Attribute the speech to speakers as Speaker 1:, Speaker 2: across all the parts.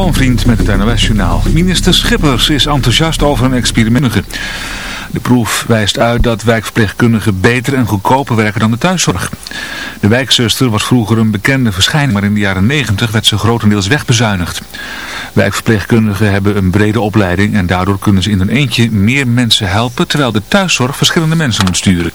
Speaker 1: Manvriend met het NOS-journaal. Minister Schippers is enthousiast over een experiment. De proef wijst uit dat wijkverpleegkundigen beter en goedkoper werken dan de thuiszorg. De wijkzuster was vroeger een bekende verschijning, maar in de jaren 90 werd ze grotendeels wegbezuinigd. Wijkverpleegkundigen hebben een brede opleiding en daardoor kunnen ze in een eentje meer mensen helpen, terwijl de thuiszorg verschillende mensen moet sturen.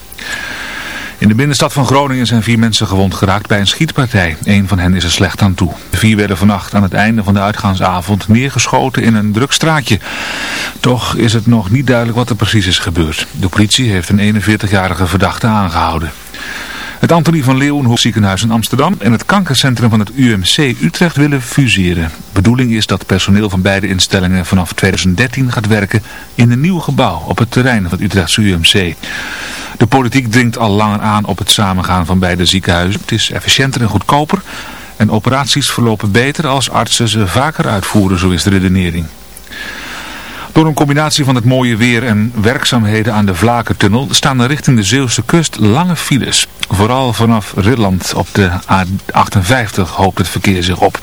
Speaker 1: In de binnenstad van Groningen zijn vier mensen gewond geraakt bij een schietpartij. Een van hen is er slecht aan toe. De vier werden vannacht aan het einde van de uitgaansavond neergeschoten in een druk straatje. Toch is het nog niet duidelijk wat er precies is gebeurd. De politie heeft een 41-jarige verdachte aangehouden. Het Antonie van Leeuwenhoek ziekenhuis in Amsterdam en het kankercentrum van het UMC Utrecht willen fuseren. Bedoeling is dat personeel van beide instellingen vanaf 2013 gaat werken in een nieuw gebouw op het terrein van het Utrechtse UMC. De politiek dringt al langer aan op het samengaan van beide ziekenhuizen. Het is efficiënter en goedkoper en operaties verlopen beter als artsen ze vaker uitvoeren, zo is de redenering. Door een combinatie van het mooie weer en werkzaamheden aan de Vlakentunnel staan er richting de Zeeuwse kust lange files. Vooral vanaf Ridland op de A58 hoopt het verkeer zich op.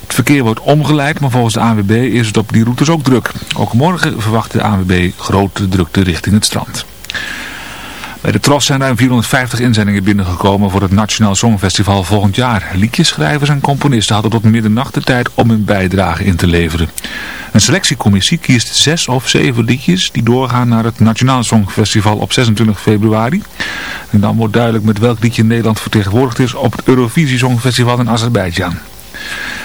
Speaker 1: Het verkeer wordt omgeleid, maar volgens de ANWB is het op die routes ook druk. Ook morgen verwacht de ANWB grote drukte richting het strand. Bij de Tros zijn ruim 450 inzendingen binnengekomen voor het Nationaal Songfestival volgend jaar. Liedjeschrijvers en componisten hadden tot middernacht de tijd om hun bijdrage in te leveren. Een selectiecommissie kiest zes of zeven liedjes die doorgaan naar het Nationaal Songfestival op 26 februari. En dan wordt duidelijk met welk liedje Nederland vertegenwoordigd is op het Eurovisie Songfestival in Azerbeidzjan.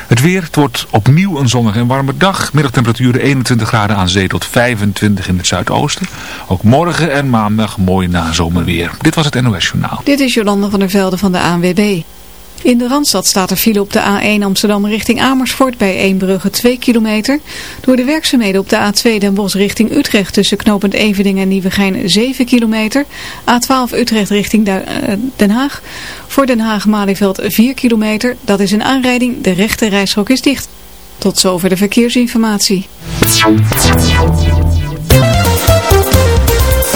Speaker 1: Het weer, het wordt opnieuw een zonnige en warme dag. Middagtemperaturen 21 graden aan zee tot 25 in het zuidoosten. Ook morgen en maandag mooi nazomerweer. Dit was het NOS Journaal.
Speaker 2: Dit is Jolanda van der Velde van de ANWB. In de Randstad staat er file op de A1 Amsterdam richting Amersfoort bij Eembrugge 2 kilometer. Door de werkzaamheden op de A2 Den Bosch richting Utrecht tussen knooppunt Evening en Nieuwegein 7 kilometer. A12 Utrecht richting eh, Den Haag. Voor Den Haag-Malieveld 4 kilometer. Dat is een aanrijding. De rechte rijstrook is dicht. Tot zover de verkeersinformatie.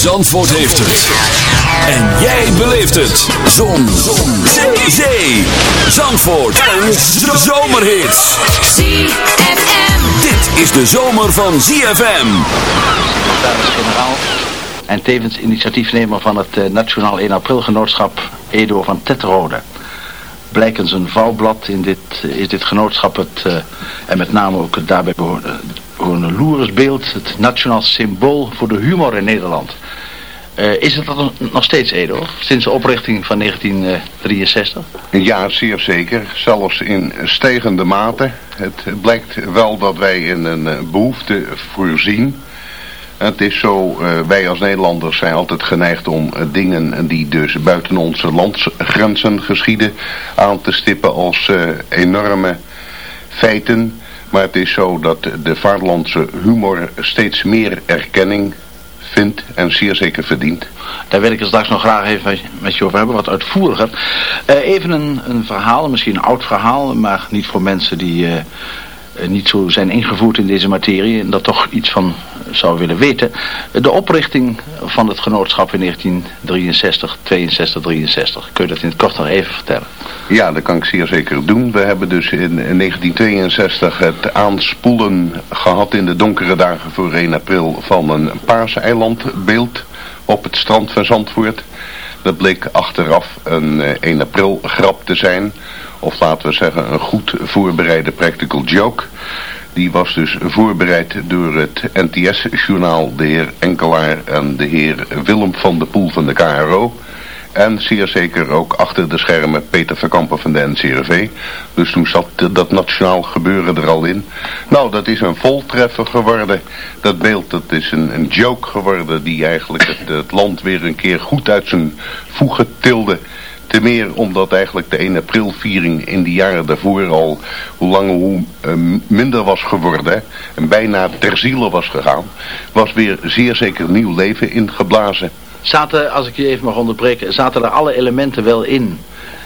Speaker 3: Zandvoort heeft het. En jij beleeft het. Zon. Zon. Zee. Zee. Zandvoort. En zomerhits.
Speaker 4: ZFM.
Speaker 3: Dit is de zomer van ZFM.
Speaker 5: Status-generaal. En tevens initiatiefnemer van het eh, Nationaal 1 april genootschap Edo van Tetrode. Blijkens een vouwblad in dit, eh, is dit genootschap het, eh, en met name ook het daarbij behorende, Loeresbeeld, het nationaal symbool voor de humor in Nederland. Eh, is het dat nog- steeds Edo, sinds de oprichting van 1963?
Speaker 6: Ja, zeer zeker. Zelfs in stijgende mate. Het blijkt wel dat wij in een eh, behoefte voorzien. Het is zo, eh, wij als Nederlanders zijn altijd geneigd om dingen die dus buiten onze landsgrenzen geschieden aan te stippen als enorme feiten. Maar het is zo dat de vaderlandse humor steeds meer erkenning vindt en zeer zeker verdient.
Speaker 5: Daar wil ik het straks nog graag even met- je over hebben, wat uitvoeriger. Eh, even een, een verhaal, misschien een oud verhaal, maar niet voor mensen die eh, niet zo zijn ingevoerd in deze materie. En dat toch iets van zou willen weten. De oprichting van het genootschap in 1963, 62, 63. Kun je dat in het kort nog even vertellen?
Speaker 6: Ja, dat kan ik zeer zeker doen. We hebben dus in 1962 het aanspoelen gehad in de donkere dagen voor 1 april van een paarseilandbeeld op het strand van Zandvoort. Dat bleek achteraf een 1 april grap te zijn. Of laten we zeggen een goed voorbereide practical joke. Die was dus voorbereid door het NTS-journaal, de heer Enkelaar en de heer Willem van de Poel van de KRO. En zeer zeker ook achter de schermen Peter Verkampen van de NCRV. Dus toen zat dat nationaal gebeuren er al in. Nou, dat is een voltreffer geworden. Dat beeld, dat is een, een joke geworden die eigenlijk het, het land weer een keer goed uit zijn voegen tilde. Te meer omdat eigenlijk de 1 april viering in die jaren daarvoor al hoe langer hoe uh, minder was geworden. En bijna ter ziele was gegaan. Was weer zeer zeker nieuw leven ingeblazen.
Speaker 5: Zaten, als ik je even mag onderbreken, zaten er alle elementen wel in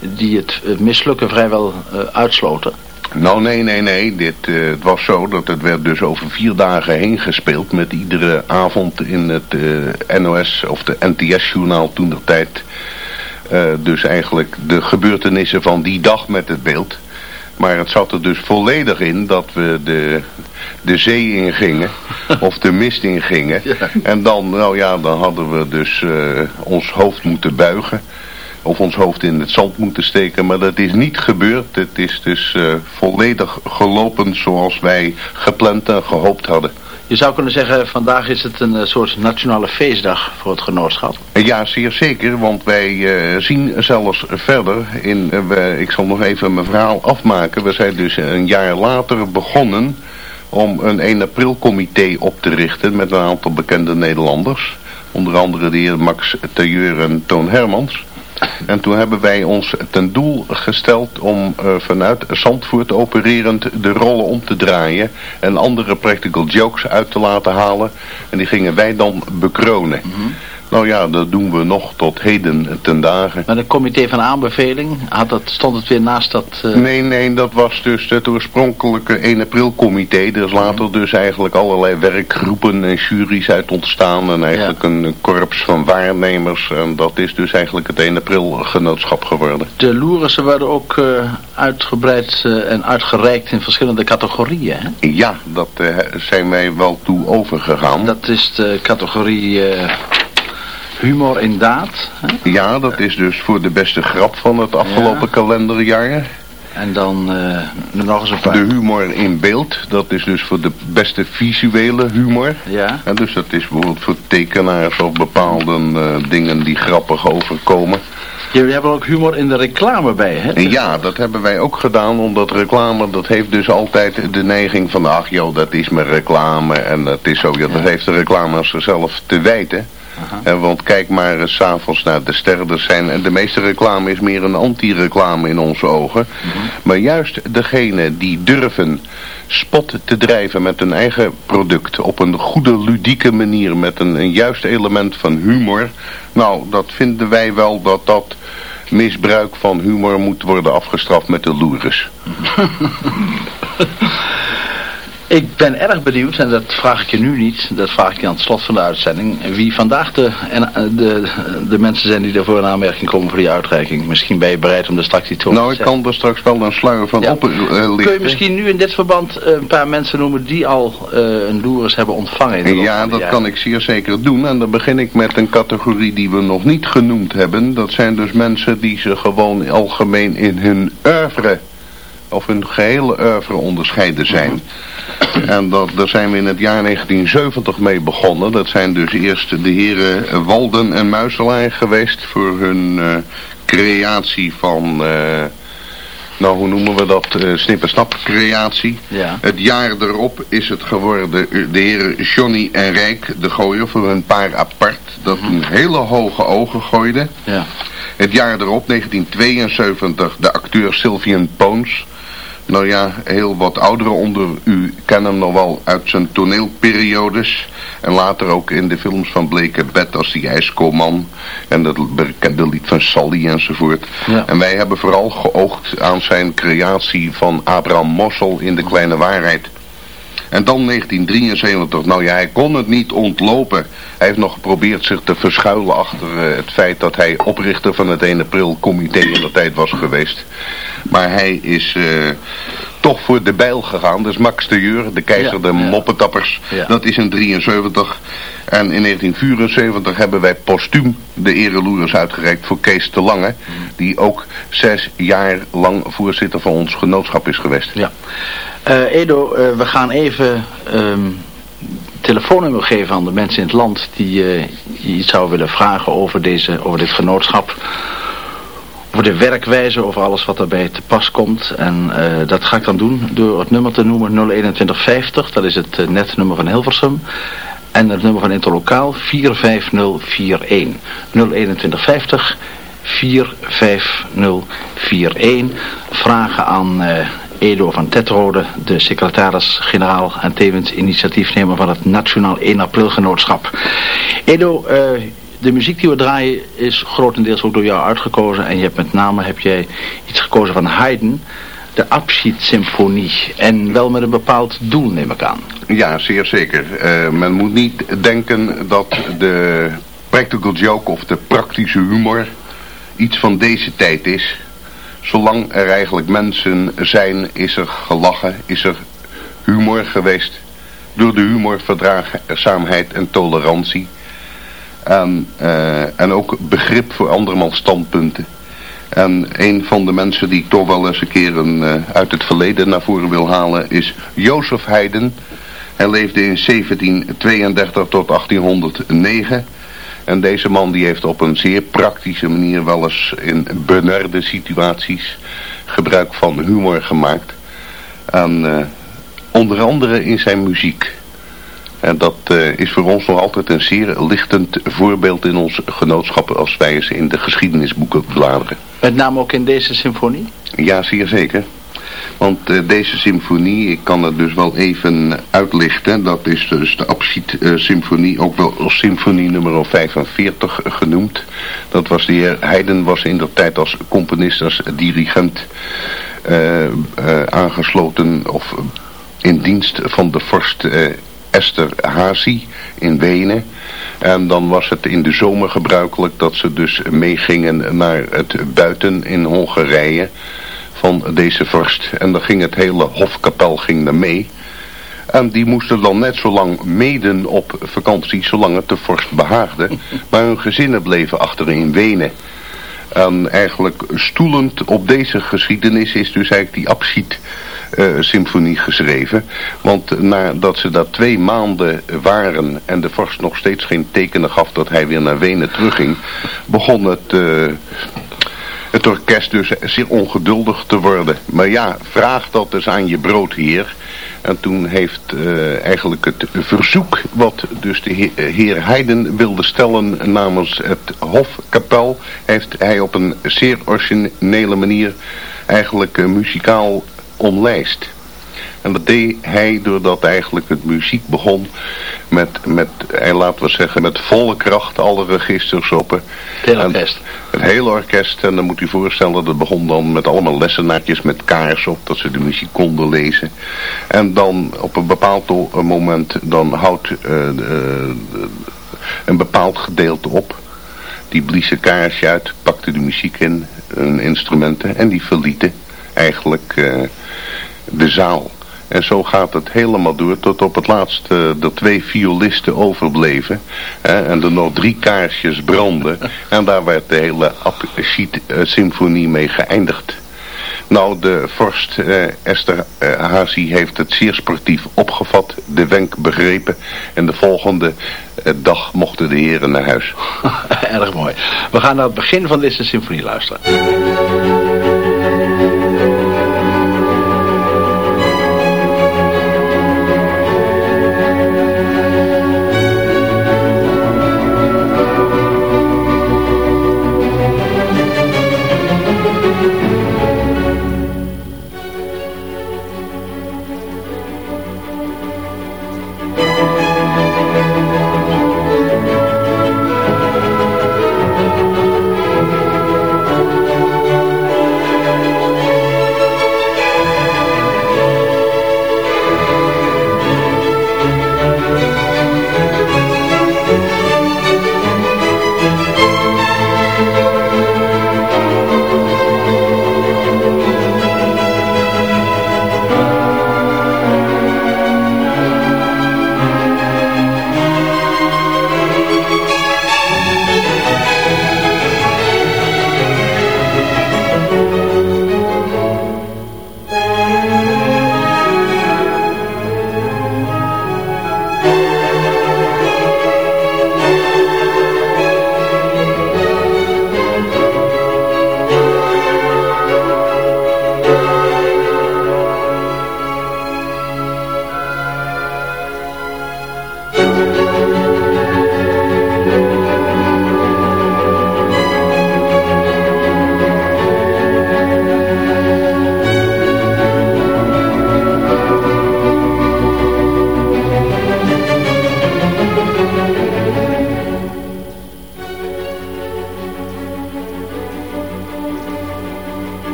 Speaker 5: die het, het mislukken vrijwel uh, uitsloten?
Speaker 6: Nou nee, nee, nee. Dit, uh, het was zo dat het werd dus over vier dagen heen gespeeld met iedere avond in het NOS of de NTS-journaal toen de tijd. Dus eigenlijk de gebeurtenissen van die dag met het beeld. Maar het zat er dus volledig in dat we de, de zee ingingen. of de mist ingingen. Ja. En dan, nou ja, dan hadden we dus uh, ons hoofd moeten buigen. Of ons hoofd in het zand moeten steken. Maar dat is niet gebeurd. Het is dus uh, volledig gelopen zoals wij gepland en gehoopt hadden.
Speaker 5: Je zou kunnen zeggen, vandaag is het een soort nationale feestdag voor het genootschap.
Speaker 6: Ja, zeer zeker, want wij uh, zien zelfs verder. In, uh, we, ik zal nog even mijn verhaal afmaken. We zijn dus een jaar later begonnen om een 1 april comité op te richten met een aantal bekende Nederlanders. Onder andere de heer Max Tailleur en Toon Hermans. En toen hebben wij ons ten doel gesteld om uh, vanuit Zandvoort opererend de rollen om te draaien. En andere practical jokes uit te laten halen. En die gingen wij dan bekronen. -hmm. Nou ja, dat doen we nog tot heden ten dagen.
Speaker 5: Maar een comité van aanbeveling, had dat, stond het weer naast dat...
Speaker 6: Uh... Nee, nee, dat was dus het oorspronkelijke 1 april comité. Er is later dus eigenlijk allerlei werkgroepen en juries uit ontstaan. En eigenlijk ja. een korps van waarnemers. En dat is dus eigenlijk het 1 april genootschap geworden.
Speaker 5: De loerissen werden ook uh, uitgebreid uh, en uitgereikt in verschillende categorieën, hè?
Speaker 6: Ja, dat zijn wij wel toe overgegaan.
Speaker 5: Dat is de categorie... Humor in daad. Hè?
Speaker 6: Ja, dat is dus voor de beste grap van het afgelopen ja. kalenderjaar.
Speaker 5: En dan uh, nog eens een paar.
Speaker 6: De humor in beeld, dat is dus voor de beste visuele humor.
Speaker 5: Ja.
Speaker 6: En dus dat is bijvoorbeeld voor tekenaars of bepaalde uh, dingen die grappig overkomen.
Speaker 5: Jullie hebben ook humor in de reclame bij, hè?
Speaker 6: Ja, dat hebben wij ook gedaan, omdat reclame, dat heeft dus altijd de neiging van, ach joh, dat is mijn reclame en dat is zo, ja, dat heeft de reclame zelf te wijten. En want kijk maar eens s'avonds naar de sterren. Er zijn, de meeste reclame is meer een anti-reclame in onze ogen. -huh. Maar juist degene die durven spot te drijven met hun eigen product. Op een goede, ludieke manier. Met een, een juist element van humor. Nou, dat vinden wij wel dat dat misbruik van humor moet worden afgestraft met de loeres.
Speaker 5: Ik ben erg benieuwd, en dat vraag ik je nu niet, dat vraag ik je aan het slot van de uitzending, wie vandaag de, de, de mensen zijn die daarvoor in aanmerking komen voor die uitreiking. Misschien ben je bereid om er straks iets over
Speaker 6: nou, te zeggen. Nou, ik kan er straks wel een sluier van ja. op uh, lichten.
Speaker 5: Kun je misschien nu in dit verband uh, een paar mensen noemen die al uh, een loeris hebben ontvangen? In
Speaker 6: ja, dat kan ik zeer zeker doen. En dan begin ik met een categorie die we nog niet genoemd hebben. Dat zijn dus mensen die ze gewoon algemeen in hun oeuvre, of hun gehele oeuvre onderscheiden zijn. Mm -hmm. En dat, daar zijn we in het jaar 1970 mee begonnen. Dat zijn dus eerst de heren Walden en Muiselaar geweest voor hun uh, creatie van... Uh, nou, hoe noemen we dat? Uh, Snippersnap creatie.
Speaker 5: Ja.
Speaker 6: Het jaar erop is het geworden de heren Johnny en Rijk de Gooier voor een paar apart. Dat een hele hoge ogen gooide.
Speaker 5: Ja.
Speaker 6: Het jaar erop, 1972, de acteur Sylvian Poons. Nou ja, heel wat ouderen onder u kennen hem nog wel uit zijn toneelperiodes. En later ook in de films van Bleke Bed als die ijskoolman. En dat bekende lied van Sally enzovoort.
Speaker 5: Ja.
Speaker 6: En wij hebben vooral geoogd aan zijn creatie van Abraham Mossel in De Kleine Waarheid. En dan 1973. Nou ja, hij kon het niet ontlopen. Hij heeft nog geprobeerd zich te verschuilen achter eh, het feit dat hij oprichter van het 1 april comité in de tijd was geweest. Maar hij is uh, toch voor de bijl gegaan. Dus Max de Jeur, de keizer ja, der moppetappers. Ja. Dat is in 73. En in 1974 hebben wij postuum de ereloeres uitgereikt voor Kees de Lange. Die ook zes jaar lang voorzitter van ons genootschap is geweest.
Speaker 5: Ja. Uh, Edo, uh, we gaan even um, telefoonnummer geven aan de mensen in het land die uh, iets zouden willen vragen over, deze, over dit genootschap. Over de werkwijze, over alles wat daarbij te pas komt. En dat ga ik dan doen door het nummer te noemen 02150. Dat is het netnummer van Hilversum. En het nummer van Interlokaal 45041. 02150 45041. Vragen aan uh, Edo van Tetrode, de secretaris-generaal en tevens initiatiefnemer van het Nationaal 1 April Genootschap. Edo, de muziek die we draaien is grotendeels ook door jou uitgekozen. En je hebt met name heb jij iets gekozen van Haydn de Abschiedssymfonie. En wel met een bepaald doel, neem ik aan.
Speaker 6: Ja, zeer zeker. Uh, men moet niet denken dat de practical joke of de praktische humor iets van deze tijd is. Zolang er eigenlijk mensen zijn, is er gelachen, is er humor geweest. Door de humor verdraagzaamheid en tolerantie. En, uh, en ook begrip voor andermans standpunten. En een van de mensen die ik toch wel eens een keer een, uh, uit het verleden naar voren wil halen is Jozef Haydn. Hij leefde in 1732 tot 1809. En deze man die heeft op een zeer praktische manier wel eens in benarde situaties gebruik van humor gemaakt. En uh, onder andere in zijn muziek. En dat uh, is voor ons nog altijd een zeer lichtend voorbeeld in ons genootschap als wij eens in de geschiedenisboeken bladeren.
Speaker 5: Met name ook in deze symfonie?
Speaker 6: Ja, zeer zeker. Want uh, deze symfonie, ik kan het dus wel even uitlichten. Dat is dus de Abschied-symfonie, uh, ook wel symfonie nummer 45 genoemd. Dat was de heer Haydn was in de tijd als componist, als dirigent uh, aangesloten of in dienst van de vorst Esther Hazy in Wenen. En dan was het in de zomer gebruikelijk dat ze dus meegingen naar het buiten in Hongarije van deze vorst. En dan ging het hele hofkapel ging er mee. En die moesten dan net zo lang meden op vakantie, zolang het de vorst behaagde. Maar hun gezinnen bleven achter in Wenen. En eigenlijk stoelend op deze geschiedenis is dus eigenlijk die abschied uh, symfonie geschreven. Want nadat ze daar twee maanden waren en de vorst nog steeds geen tekenen gaf dat hij weer naar Wenen terugging, begon het... Uh, het orkest dus zeer ongeduldig te worden. Maar ja, vraag dat dus aan je broodheer. En toen heeft uh, eigenlijk het verzoek wat dus de heer Heiden wilde stellen namens het Hofkapel... heeft hij op een zeer originele manier eigenlijk muzikaal omlijst. En dat deed hij doordat eigenlijk het muziek begon met, met laten we zeggen, met volle kracht alle registers op. Het
Speaker 5: hele orkest.
Speaker 6: Het hele orkest. En dan moet u voorstellen dat het begon dan met allemaal lessenaartjes met kaars op, dat ze de muziek konden lezen. En dan op een bepaald moment, dan houdt uh, uh, een bepaald gedeelte op. Die blies een kaarsje uit, pakte de muziek in, hun instrumenten en die verlieten eigenlijk uh, de zaal. En zo gaat het helemaal door tot op het laatst uh, er twee violisten overbleven. Hè, en er nog drie kaarsjes brandden. en daar werd de hele Abschied-symfonie mee geëindigd. Nou, de vorst uh, Esther uh, Hazi heeft het zeer sportief opgevat, de wenk begrepen. En de volgende dag mochten de heren naar huis.
Speaker 5: Erg mooi. We gaan naar het begin van deze symfonie luisteren.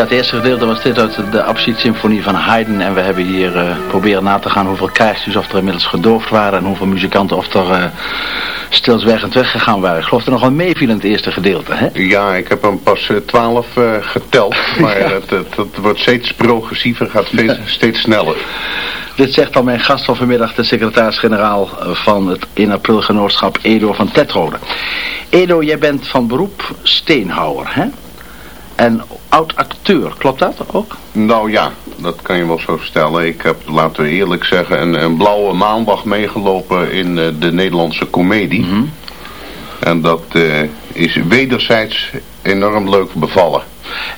Speaker 5: Ja, het eerste gedeelte was dit uit de Abschied-symfonie van Haydn. En we hebben hier uh, proberen na te gaan hoeveel krijgstuurs of er inmiddels gedoofd waren. En hoeveel muzikanten of er uh, stilzwijgend weggegaan waren. Ik geloof er nog wel meeviel in het eerste gedeelte, hè?
Speaker 6: Ja, ik heb hem pas uh, twaalf geteld. Maar het, het, het, wordt steeds progressiever, gaat steeds, steeds sneller.
Speaker 5: Dit zegt dan mijn gast van vanmiddag, de secretaris-generaal van het 1 april genootschap Edo van Tetrode. Edo, jij bent van beroep steenhouwer, hè? En oud-acteur, klopt dat ook?
Speaker 6: Nou ja, dat kan je wel zo stellen. Ik heb, laten we eerlijk zeggen, een, een blauwe maandag meegelopen in uh, de Nederlandse komedie. Mm -hmm. En dat uh, is wederzijds enorm leuk bevallen.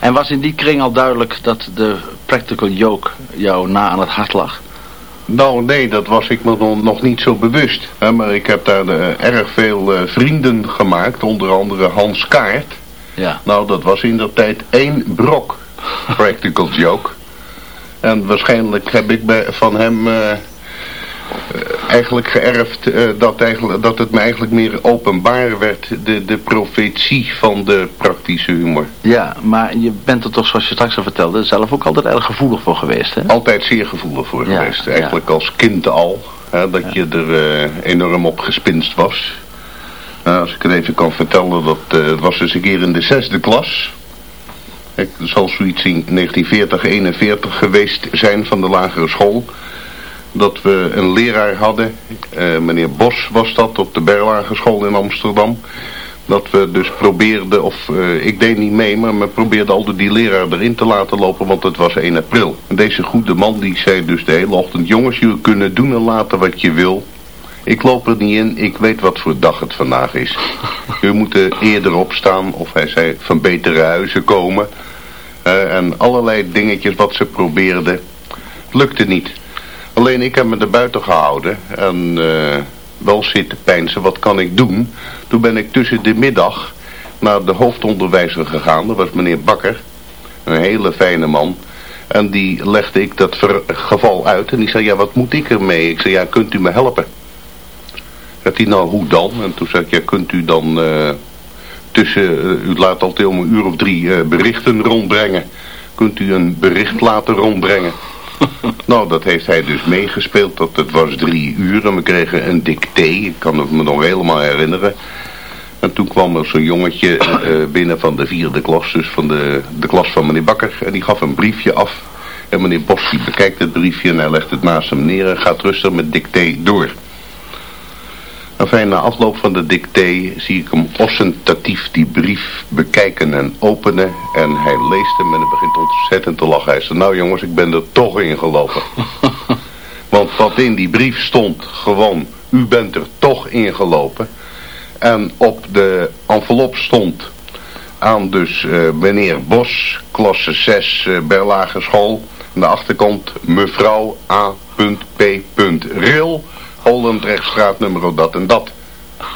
Speaker 5: En was in die kring al duidelijk dat de practical joke jou na aan het hart lag?
Speaker 6: Nou nee, dat was ik me nog niet zo bewust. Hè, maar ik heb daar uh, erg veel vrienden gemaakt, onder andere Hans Kaart.
Speaker 5: Ja.
Speaker 6: Nou, dat was in der tijd één brok. Practical joke. En waarschijnlijk heb ik bij, van hem uh, eigenlijk geërfd uh, dat, eigenlijk, dat het me eigenlijk meer openbaar werd. De, de profetie van de praktische humor.
Speaker 5: Ja, maar je bent er toch, zoals je straks al vertelde, zelf ook altijd erg gevoelig voor geweest, hè?
Speaker 6: Altijd zeer gevoelig voor ja, geweest. Eigenlijk ja. als kind al. Hè, dat ja. je er enorm op gespinst was. Nou, als ik het even kan vertellen, dat uh, was dus een keer in de zesde klas. Het zal zoiets in 1940, 41 geweest zijn van de lagere school. Dat we een leraar hadden, uh, meneer Bos was dat, op de Berlage school in Amsterdam. Dat we dus probeerden, of uh, ik deed niet mee, maar we probeerden altijd die leraar erin te laten lopen, want het was 1 april. En deze goede man die zei dus de hele ochtend, jongens, jullie kunnen doen en laten wat je wil. Ik loop er niet in, ik weet wat voor dag het vandaag is. U moet eerder opstaan, of hij zei van betere huizen komen. En allerlei dingetjes wat ze probeerden. Lukte niet. Alleen ik heb me er buiten gehouden en uh, wel zitten pijnsen, wat kan ik doen? Toen ben ik tussen de middag naar de hoofdonderwijzer gegaan, dat was meneer Bakker. Een hele fijne man. En die legde ik dat geval uit en die zei, ja wat moet ik ermee? Ik zei, ja kunt u me helpen? Zegt hij, nou hoe dan? En toen zei ik, ja, kunt u dan uh, tussen, uh, u laat altijd om een uur of drie uh, berichten rondbrengen. Kunt u een bericht laten rondbrengen? nou, dat heeft hij dus meegespeeld. Dat, het was drie uur en we kregen een dicté. Ik kan het me nog helemaal herinneren. En toen kwam er zo'n jongetje binnen van de vierde klas, dus van de, de klas van meneer Bakker. En die gaf een briefje af. En meneer Bos die bekijkt het briefje en hij legt het naast hem neer en gaat rustig met dicté door. Enfin, na afloop van de dicté zie ik hem ostentatief die brief bekijken en openen. En hij leest hem en hij begint ontzettend te lachen. Hij zegt, nou jongens, ik ben er toch in gelopen. Want wat in die brief stond, gewoon, u bent er toch in gelopen. En op de envelop stond aan dus uh, meneer Bos, klasse 6, uh, Berlage school. Aan de achterkant mevrouw A.P. Ril Oldendrechtstraat nummer dat en dat.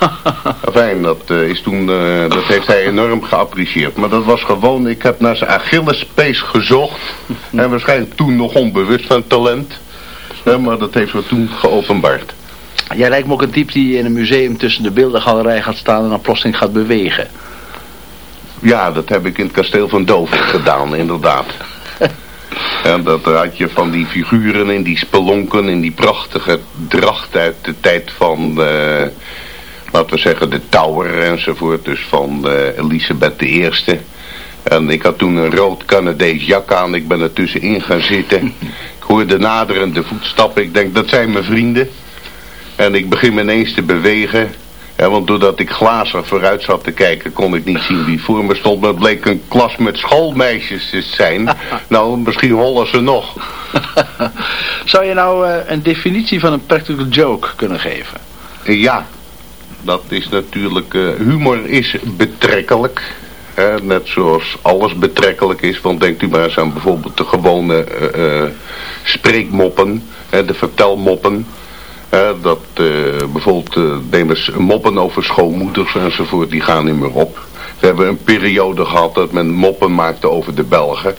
Speaker 6: Fijn, dat, uh, is toen, uh, dat heeft hij enorm geapprecieerd. Maar dat was gewoon, ik heb naar zijn Achillespees gezocht. en waarschijnlijk toen nog onbewust van talent. Maar dat heeft we toen geopenbaard.
Speaker 5: Jij lijkt me ook een type die in een museum tussen de beeldengalerij gaat staan en dan plotseling gaat bewegen.
Speaker 6: Ja, dat heb ik in het kasteel van Dover gedaan, inderdaad. En dat had je van die figuren in die spelonken, in die prachtige dracht uit de tijd van, uh, laten we zeggen, de Tower enzovoort. Dus van uh, Elisabeth I. En ik had toen een rood Canadees jak aan. Ik ben er tussenin gaan zitten. Ik hoorde naderende voetstappen. Ik denk, dat zijn mijn vrienden. En ik begin ineens te bewegen. Ja, want doordat ik glazig vooruit zat te kijken, kon ik niet zien wie voor me stond. Maar het bleek een klas met schoolmeisjes te zijn. nou, misschien hollen ze nog.
Speaker 5: Zou je nou uh, een definitie van een practical joke kunnen geven?
Speaker 6: Ja, dat is natuurlijk... Uh, humor is betrekkelijk. Hè, net zoals alles betrekkelijk is. Want denkt u maar eens aan bijvoorbeeld de gewone spreekmoppen. de vertelmoppen. Dat uh, bijvoorbeeld uh, nemen moppen over schoonmoeders enzovoort, die gaan niet meer op. We hebben een periode gehad dat men moppen maakte over de Belgen.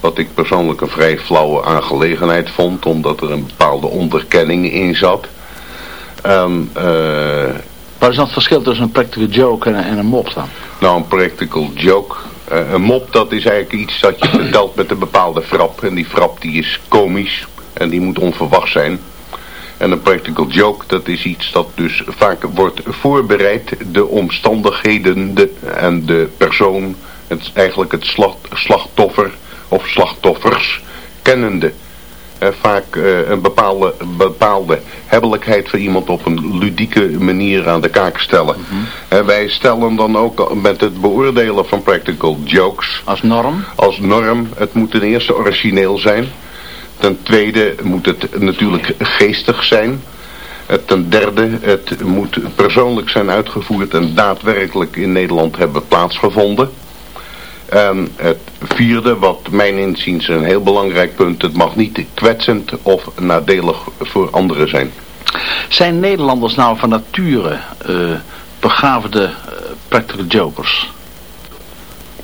Speaker 6: Wat ik persoonlijk een vrij flauwe aangelegenheid vond, omdat er een bepaalde onderkenning in zat. En,
Speaker 5: Wat is dan het verschil tussen een practical joke en, en een mop dan?
Speaker 6: Nou, een practical joke Eh, een mop dat is eigenlijk iets dat je vertelt met een bepaalde frap. En die frap die is komisch en die moet onverwacht zijn. En een practical joke, dat is iets dat dus vaak wordt voorbereid. De omstandigheden de, en de persoon, het, eigenlijk het slachtoffer of slachtoffers, kennende. En vaak uh, een bepaalde, bepaalde hebbelijkheid van iemand op een ludieke manier aan de kaak stellen.
Speaker 5: Mhm.
Speaker 6: En wij stellen dan ook met het beoordelen van practical jokes.
Speaker 5: Als norm?
Speaker 6: Als norm. Het moet ten eerste origineel zijn. Ten tweede moet het natuurlijk geestig zijn. Ten derde, het moet persoonlijk zijn uitgevoerd en daadwerkelijk in Nederland hebben plaatsgevonden. En het vierde, wat mijn inziens een heel belangrijk punt, het mag niet kwetsend of nadelig voor anderen zijn.
Speaker 5: Zijn Nederlanders nou van nature uh, begaafde uh, practical jokers?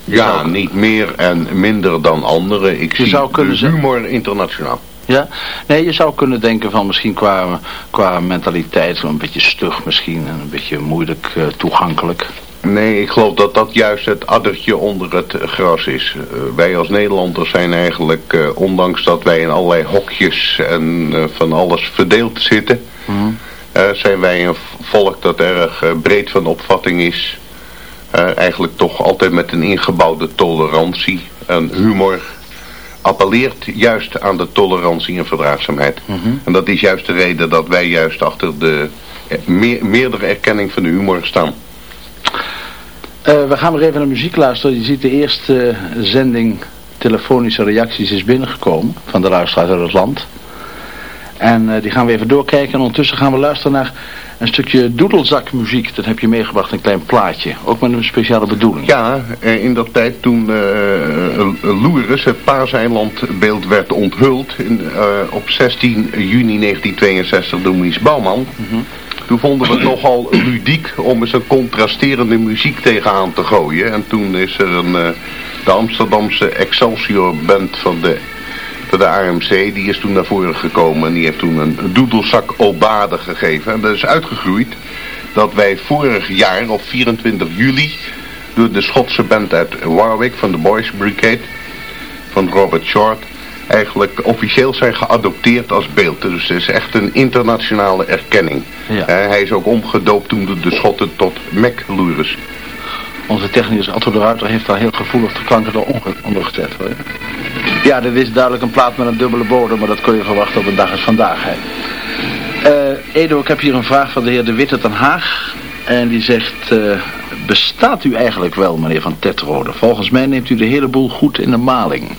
Speaker 6: Ja, niet meer en minder dan anderen. Ik zie zou kunnen de humor internationaal.
Speaker 5: Ja, nee, je zou kunnen denken van misschien qua, qua mentaliteit een beetje stug misschien en een beetje moeilijk uh, toegankelijk.
Speaker 6: Nee, ik geloof dat dat juist het addertje onder het gras is. Uh, wij als Nederlanders zijn eigenlijk, uh, ondanks dat wij in allerlei hokjes en van alles verdeeld zitten, mm -hmm. zijn wij een volk dat erg breed van opvatting is. Eigenlijk toch altijd met een ingebouwde tolerantie en humor appelleert juist aan de tolerantie en verdraagzaamheid. Mm -hmm. En dat is juist de reden dat wij juist achter de meer, meerdere erkenning van de humor staan.
Speaker 5: Uh, we gaan weer even naar muziek luisteren. Je ziet de eerste zending telefonische reacties is binnengekomen van de luisteraars uit het land. En uh, die gaan we even doorkijken. En ondertussen gaan we luisteren naar een stukje doedelzakmuziek. Dat heb je meegebracht, een klein plaatje. Ook met een speciale bedoeling.
Speaker 6: Ja, in dat tijd toen Loeres, het Paaseilandbeeld, werd onthuld in, op 16 juni 1962 door Mies Bouwman... -hmm. Toen vonden we het nogal ludiek om eens een contrasterende muziek tegenaan te gooien. En toen is er een, uh, de Amsterdamse Excelsior Band van de, van de AMC, die is toen naar voren gekomen. En die heeft toen een doedelzak obade gegeven. En dat is uitgegroeid dat wij vorig jaar op 24 juli door de Schotse band uit Warwick van de Boys Brigade van Robert Short eigenlijk officieel zijn geadopteerd als beeld. Dus het is echt een internationale erkenning. Ja. Hij is ook omgedoopt toen de, de Schotten tot McLures.
Speaker 5: Onze technicus Otto de Ruiter heeft daar heel gevoelig de klanken onder gezet. Hoor. Ja, dit is duidelijk een plaat met een dubbele bodem, maar dat kun je verwachten op een dag als vandaag. Uh, Edo, ik heb hier een vraag van de heer De Witte ten Haag. En die zegt, uh, bestaat u eigenlijk wel, meneer Van Tetrode? Volgens mij neemt u de hele boel goed in de maling.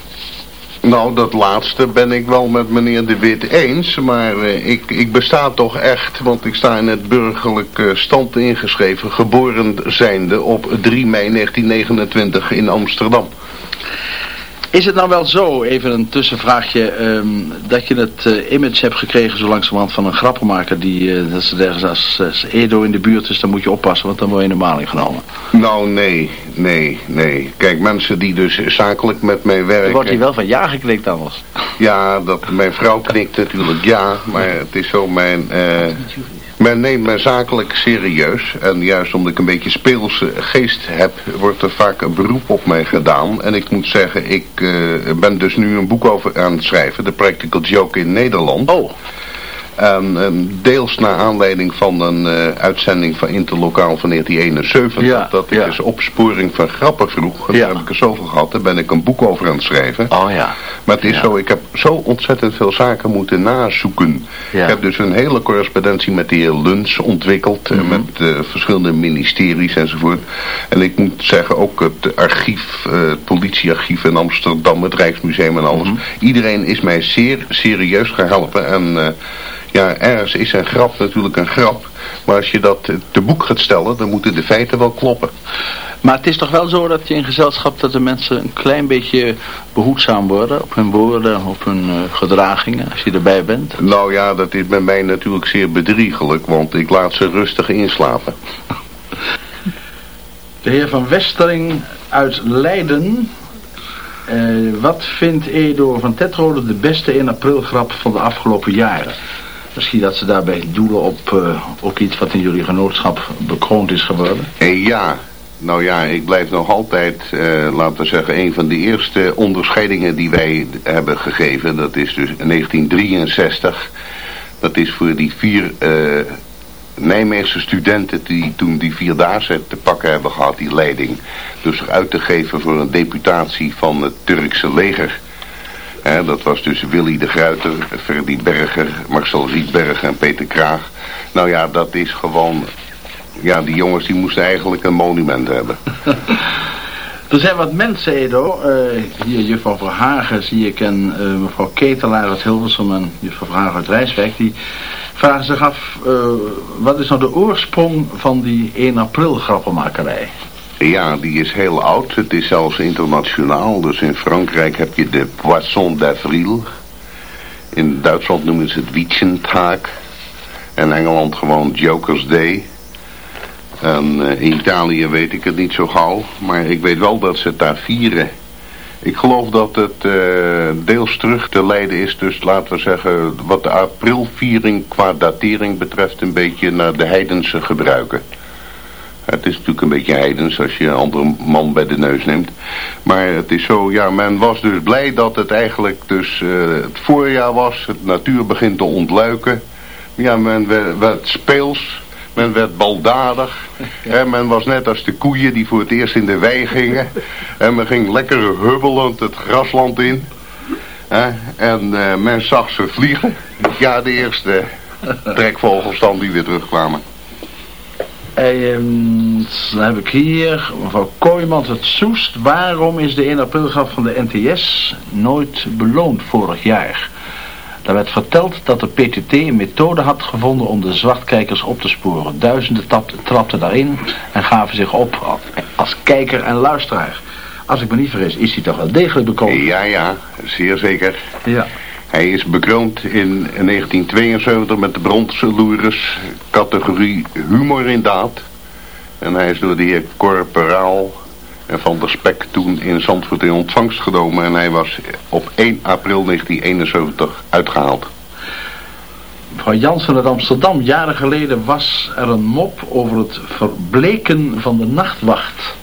Speaker 6: Nou, dat laatste ben ik wel met meneer De Wit eens, maar uh, ik, ik besta toch echt, want ik sta in het burgerlijk uh, stand ingeschreven, geboren zijnde op 3 mei 1929 in Amsterdam.
Speaker 5: Is het nou wel zo, even een tussenvraagje, um, dat je het uh, image hebt gekregen zo langzamerhand van een grappenmaker die, uh, dat ze zeggen, als, als Edo in de buurt is, dan moet je oppassen, want dan word je in de maling genomen?
Speaker 6: Nou, nee, nee, nee. Kijk, mensen die dus zakelijk met mij werken...
Speaker 5: wordt hier wel van ja geknikt anders.
Speaker 6: Ja, dat, mijn vrouw knikt natuurlijk ja, maar het is zo mijn... Uh, men neemt mij zakelijk serieus. En juist omdat ik een beetje speelse geest heb, wordt er vaak een beroep op mij gedaan. En ik moet zeggen, ik uh, ben dus nu een boek over aan het schrijven. De Practical Joke in Nederland.
Speaker 5: Oh.
Speaker 6: En, en deels naar aanleiding van een uh, uitzending van Interlokaal van 1971.
Speaker 5: Ja,
Speaker 6: dat ik
Speaker 5: ja.
Speaker 6: dus opsporing van grappen vroeg. En
Speaker 5: Ja.
Speaker 6: daar heb ik er zoveel gehad. Daar ben ik een boek over aan het schrijven.
Speaker 5: Oh ja.
Speaker 6: Maar het is zo, ik heb zo ontzettend veel zaken moeten nazoeken. Ik heb dus een hele correspondentie met de heer Luns ontwikkeld.
Speaker 5: Mhm.
Speaker 6: en Met eh, verschillende ministeries enzovoort. En ik moet zeggen, ook het archief, eh, het politiearchief in Amsterdam, het Rijksmuseum en alles.
Speaker 5: Mhm.
Speaker 6: Iedereen is mij zeer serieus geholpen. En eh, ja, ergens is een grap natuurlijk een grap. Maar als je dat te boek gaat stellen, dan moeten de feiten wel kloppen.
Speaker 5: Maar het is toch wel zo dat je in gezelschap dat de mensen een klein beetje behoedzaam worden op hun woorden, op hun eh, gedragingen, als je erbij bent.
Speaker 6: Nou ja, dat is bij mij natuurlijk zeer bedriegelijk, want ik laat ze rustig inslapen.
Speaker 5: De heer Van Westering uit Leiden. Eh, wat vindt Edo van Tetrode de beste in aprilgrap van de afgelopen jaren? Misschien dat ze daarbij doelen op, eh, op iets wat in jullie genootschap bekroond is geworden.
Speaker 6: En ja, Nou ja, ik blijf nog altijd, uh, laten we zeggen, een van de eerste onderscheidingen die wij hebben gegeven. Dat is dus 1963. Dat is voor die vier uh, Nijmeegse studenten die toen die vierdaagse te pakken hebben gehad, die leiding. Dus uit te geven voor een deputatie van het Turkse leger. Dat was dus Willy de Gruiter, Ferdy Berger, Marcel Rietberg en Peter Kraag. Nou ja, dat is gewoon ja, die jongens die moesten eigenlijk een monument hebben.
Speaker 5: er zijn wat mensen, Edo. Uh, hier juffrouw Verhagen zie ik en uh, mevrouw Ketelaar uit Hilversum en juffrouw Verhagen uit Rijswijk. Die vragen zich af, uh, wat is nou de oorsprong van die 1 april grappenmakerij?
Speaker 6: Ja, die is heel oud. Het is zelfs internationaal. Dus in Frankrijk heb je de Poisson d'Avril. In Duitsland noemen ze het Wietjentag. En Engeland gewoon Joker's Day. En uh, in Italië weet ik het niet zo gauw, maar ik weet wel dat ze het daar vieren. Ik geloof dat het uh, deels terug te leiden is, dus laten we zeggen, wat de aprilviering qua datering betreft, een beetje naar de heidense gebruiken. Het is natuurlijk een beetje heidens als je een andere man bij de neus neemt. Maar het is zo, ja, men was dus blij dat het eigenlijk dus uh, het voorjaar was. Het natuur begint te ontluiken. Ja, men werd, werd speels. Men werd baldadig. En men was net als de koeien die voor het eerst in de wei gingen. En men ging lekker hubbelend het grasland in. En uh, men zag ze vliegen. Ja, de eerste trekvogels dan die weer terugkwamen.
Speaker 5: En dan heb ik hier mevrouw Kooijmans het Soest. Waarom is de 1 aprilgraf van de NTS nooit beloond vorig jaar? Daar werd verteld dat de PTT een methode had gevonden om de zwartkijkers op te sporen. Duizenden trapten daarin en gaven zich op als kijker en luisteraar. Als ik me niet vergis, is hij toch wel degelijk bekroond?
Speaker 6: Ja, ja, zeer zeker.
Speaker 5: Ja.
Speaker 6: Hij is bekroond in 1972 met de bronzen categorie humor in daad. En hij is door de heer Corporaal en Van der Spek toen in Zandvoort in ontvangst genomen en hij was op 1 april 1971 uitgehaald.
Speaker 5: Mevrouw Jansen uit Amsterdam, jaren geleden was er een mop over het verbleken van de nachtwacht.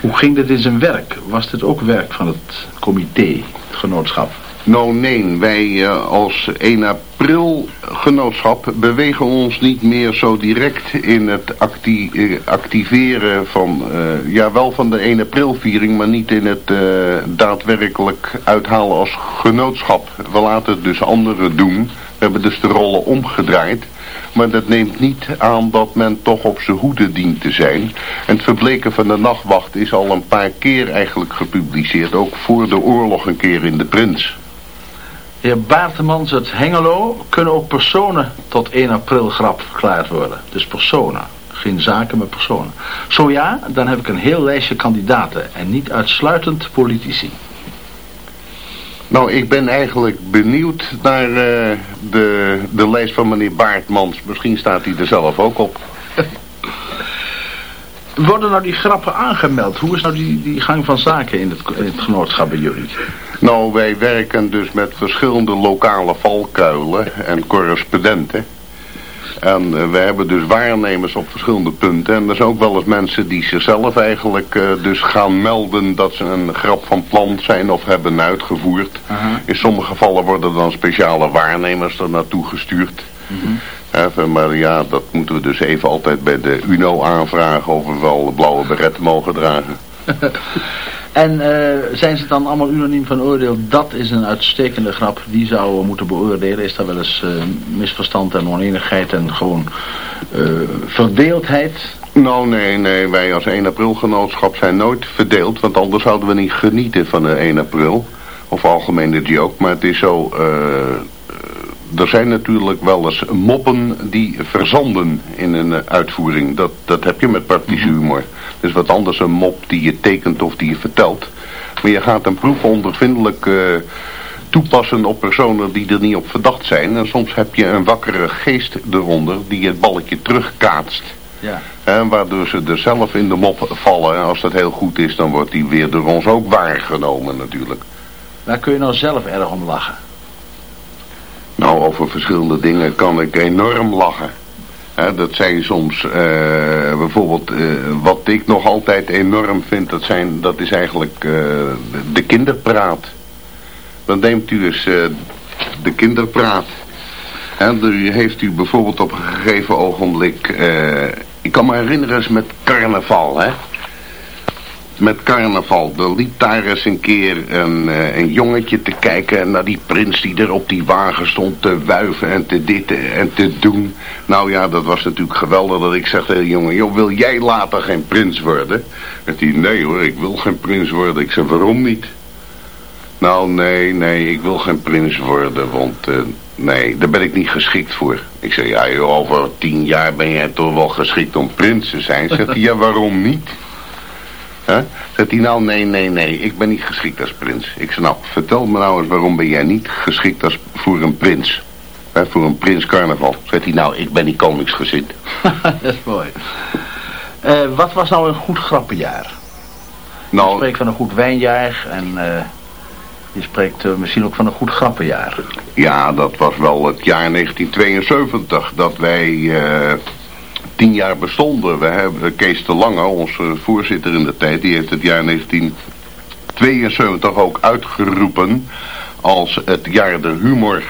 Speaker 5: Hoe ging dit in zijn werk? Was dit ook werk van het comité, het genootschap?
Speaker 6: Nou nee, wij uh, als 1 april genootschap bewegen ons niet meer zo direct in het uh, activeren van, uh, ja wel van de 1 april viering, maar niet in het daadwerkelijk uithalen als genootschap. We laten het dus anderen doen. We hebben dus de rollen omgedraaid. Maar dat neemt niet aan dat men toch op zijn hoede dient te zijn. En het verbleken van de nachtwacht is al een paar keer eigenlijk gepubliceerd. Ook voor de oorlog een keer in de Prins.
Speaker 5: Heer Baartemans uit Hengelo kunnen ook personen tot 1 april grap verklaard worden. Dus personen. Geen zaken, maar personen. Zo ja, dan heb ik een heel lijstje kandidaten en niet uitsluitend politici.
Speaker 6: Nou, ik ben eigenlijk benieuwd naar uh, de, de lijst van meneer Baartmans. Misschien staat hij er zelf ook op.
Speaker 5: Worden nou die grappen aangemeld? Hoe is nou die, die gang van zaken in het, in het genootschap bij jullie?
Speaker 6: Nou, wij werken dus met verschillende lokale valkuilen en correspondenten. En uh, we hebben dus waarnemers op verschillende punten. En er zijn ook wel eens mensen die zichzelf eigenlijk uh, dus gaan melden dat ze een grap van plan zijn of hebben uitgevoerd. Uh -huh. In sommige gevallen worden dan speciale waarnemers er naartoe gestuurd. -huh. Even, maar ja, dat moeten we dus even altijd bij de UNO aanvragen of we wel de blauwe beret mogen dragen.
Speaker 5: en uh, zijn ze dan allemaal unaniem van oordeel, dat is een uitstekende grap, die zouden we moeten beoordelen. Is daar wel eens uh, misverstand en oneenigheid en gewoon uh, verdeeldheid?
Speaker 6: Nou nee, nee, wij als 1 april genootschap zijn nooit verdeeld, want anders zouden we niet genieten van de 1 april. Of algemeen joke, maar het is zo er zijn natuurlijk wel eens moppen die verzanden in een uitvoering. Dat, dat heb je met praktische humor. Dus wat anders een mop die je tekent of die je vertelt. Maar je gaat een proef ondervindelijk uh, toepassen op personen die er niet op verdacht zijn. En soms heb je een wakkere geest eronder die het balletje terugkaatst.
Speaker 5: Ja.
Speaker 6: En waardoor ze er zelf in de mop vallen. En als dat heel goed is, dan wordt die weer door ons ook waargenomen natuurlijk.
Speaker 5: Waar kun je nou zelf erg om lachen?
Speaker 6: Nou, over verschillende dingen kan ik enorm lachen. Hè, dat zijn soms eh, bijvoorbeeld, eh, wat ik nog altijd enorm vind, dat, zijn, dat is eigenlijk eh, de, de kinderpraat. Dan neemt u eens eh, de kinderpraat. En heeft u bijvoorbeeld op een gegeven ogenblik, ik kan me herinneren eens met carnaval, hè. Met carnaval, er liep daar eens een keer een, eh, een jongetje te kijken naar die prins die er op die wagen stond te wuiven en te dit en te doen. Nou ja, dat was natuurlijk geweldig dat ik zeg tegen jongen, joh, wil jij later geen prins worden? En die, nee hoor, ik wil geen prins worden. Ik zeg, waarom niet? Nou, nee, nee, ik wil geen prins worden, want eh, nee, daar ben ik niet geschikt voor. Ik zeg, ja, over tien jaar ben jij toch wel geschikt om prins te zijn? Zegt hij, ja, waarom niet? Zegt hij, nou, nee, nee, nee, ik ben niet geschikt als prins. Ik zeg, nou, vertel me nou eens, waarom ben jij niet geschikt als, voor een prins? Voor een prins carnaval. Zegt hij, nou, ik ben niet koningsgezind.
Speaker 5: dat is mooi. Eh, wat was nou een goed grappenjaar? Je
Speaker 6: Nou,
Speaker 5: spreekt van een goed wijnjaar en eh, je spreekt eh, misschien ook van een goed grappenjaar.
Speaker 6: Ja, dat was wel het jaar 1972 dat wij tien jaar bestonden. We hebben Kees de Lange, onze voorzitter in de tijd, die heeft het jaar 1972 ook uitgeroepen als het jaar der humor.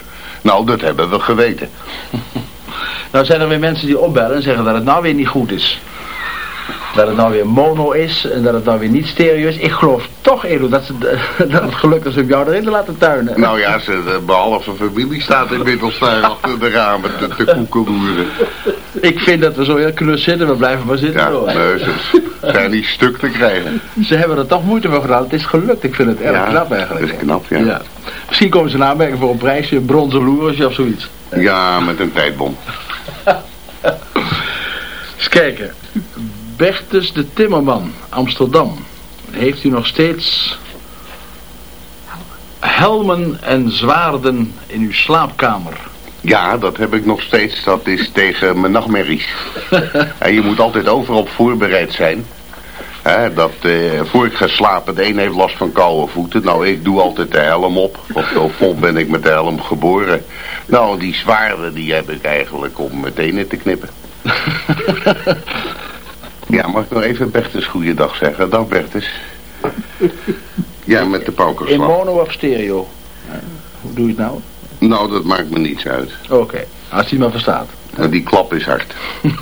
Speaker 6: Nou, dat hebben we geweten.
Speaker 5: Nou zijn er weer mensen die opbellen en zeggen dat het nou weer niet goed is. Dat het nou weer mono is en dat het nou weer niet stereo is. Ik geloof toch, Edo, dat, ze, dat het gelukt is om jou erin te laten tuinen.
Speaker 6: Nou ja, ze, de behalve familie staat inmiddels daar achter de ramen te, te koekeloeren.
Speaker 5: Ik vind dat we zo heel knus zitten, we blijven maar zitten.
Speaker 6: Ja,
Speaker 5: hoor.
Speaker 6: ze zijn niet stuk te krijgen.
Speaker 5: Ze hebben er toch moeite voor gedaan. Het is gelukt. Ik vind het erg
Speaker 6: Ja,
Speaker 5: knap eigenlijk.
Speaker 6: dat is knap, ja.
Speaker 5: Misschien komen ze in aanmerking voor een prijsje, een bronzen loersje of zoiets.
Speaker 6: Ja, met een tijdbom.
Speaker 5: Eens kijken. Bertus de Timmerman, Amsterdam. Heeft u nog steeds helmen en zwaarden in uw slaapkamer?
Speaker 6: Ja, dat heb ik nog steeds. Dat is tegen mijn nachtmerries. En je moet altijd overal op voorbereid zijn. Hè, dat eh, voor ik ga slapen, de een heeft last van koude voeten. Nou, ik doe altijd de helm op. Want zo vol ben ik met de helm geboren. Nou, die zwaarden, die heb ik eigenlijk om meteen in te knippen. Ja, mag ik nog even Bertus goeiedag zeggen? Dag Bertus. Ja, met de
Speaker 5: In
Speaker 6: paukerslag.
Speaker 5: mono of stereo? Hoe doe je het nou?
Speaker 6: Nou, dat maakt me niets uit.
Speaker 5: Oké, als hij maar verstaat.
Speaker 6: Nou, Die klap is hard.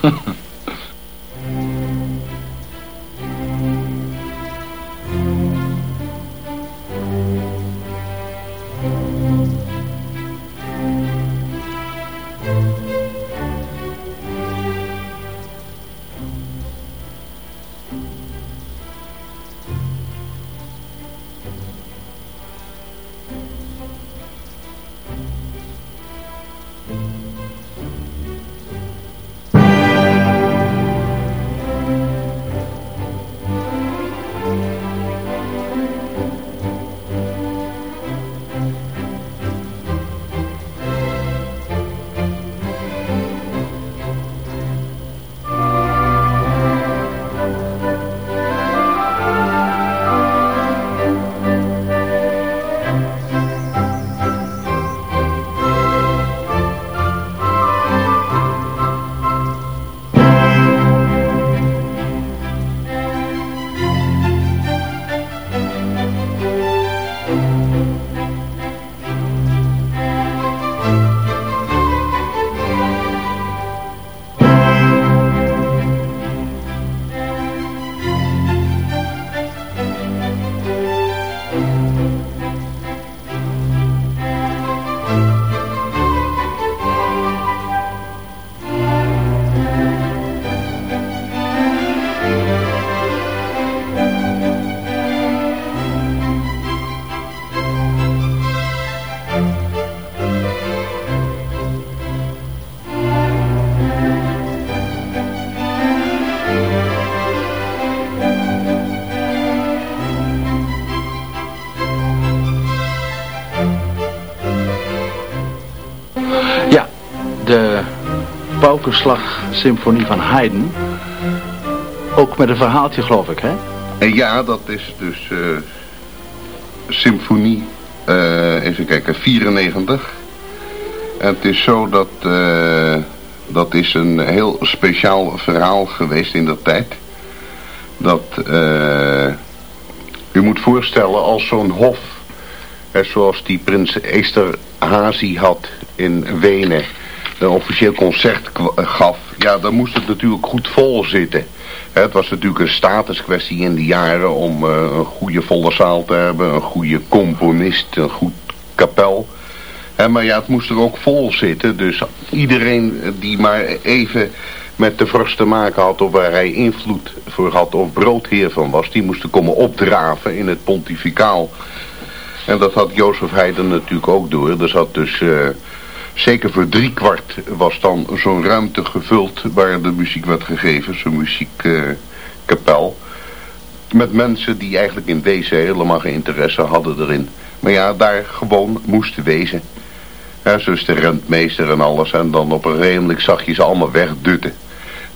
Speaker 5: Paukenslag Symfonie van Haydn. Ook met een verhaaltje, geloof ik, hè?
Speaker 6: En ja, dat is dus eh, symfonie, eh, even kijken, 94. En het is zo dat eh, Dat is een heel speciaal verhaal geweest in dat tijd. Dat, uh, u moet voorstellen als zo'n hof, zoals die prins Esterhazy had in Wenen, een officieel concert gaf, ja, dan moest het natuurlijk goed vol zitten. Het was natuurlijk een statuskwestie in de jaren om uh, een goede volle zaal te hebben, een goede componist, een goed kapel. maar ja, het moest er ook vol zitten, dus iedereen die maar even met de vorst te maken had of waar hij invloed voor had of broodheer van was, die moesten komen opdraven in het pontificaal. En dat had Jozef Haydn natuurlijk ook door. Er zat dus... Uh, zeker voor driekwart was dan zo'n ruimte gevuld waar de muziek werd gegeven, zo'n muziekkapel. met mensen die eigenlijk in wezen helemaal geen interesse hadden erin. Maar ja, daar gewoon moesten wezen. Ja, zoals de rentmeester en alles. En dan op een redelijk ze allemaal wegdutten.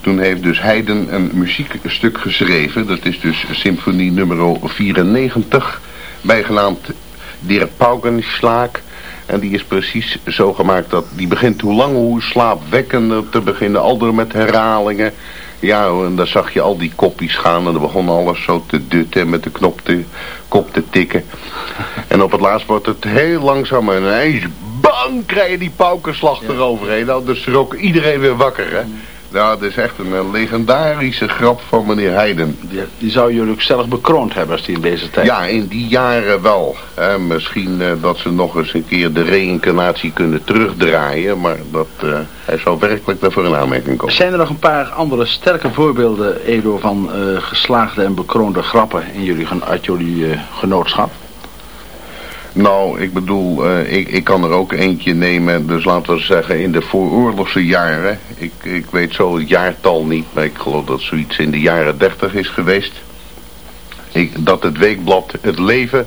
Speaker 6: Toen heeft dus Haydn een muziekstuk geschreven. Dat is dus symfonie nummer 94. Bijgenaamd Der Paukenschlag. En die is precies zo gemaakt dat die begint hoe langer hoe slaapwekkender te beginnen. Al door met herhalingen. Ja, en dan zag je al die kopjes gaan en dan begon alles zo te dutten en met de knop te, kop te tikken. En op het laatst wordt het heel langzaam en ineens bang krijg je die paukenslag eroverheen. Nou, dus er ook iedereen weer wakker, hè. Nou, dat is echt een, eh, legendarische grap van meneer Heiden.
Speaker 5: Die, die, zou jullie ook zelf bekroond hebben als die in deze tijd...
Speaker 6: Ja, in die jaren wel. misschien uh, dat ze nog eens een keer de reïncarnatie kunnen terugdraaien. Maar dat, uh, hij zou werkelijk daarvoor in aanmerking komen.
Speaker 5: Zijn er nog een paar andere sterke voorbeelden, Edo, van geslaagde en bekroonde grappen in jullie, uit jullie genootschap?
Speaker 6: Nou, ik bedoel, uh, ik, ik kan er ook eentje nemen, dus laten we zeggen in de vooroorlogse jaren. Ik, ik weet zo het jaartal niet, maar ik geloof dat zoiets in de jaren dertig is geweest. Ik, dat het weekblad Het Leven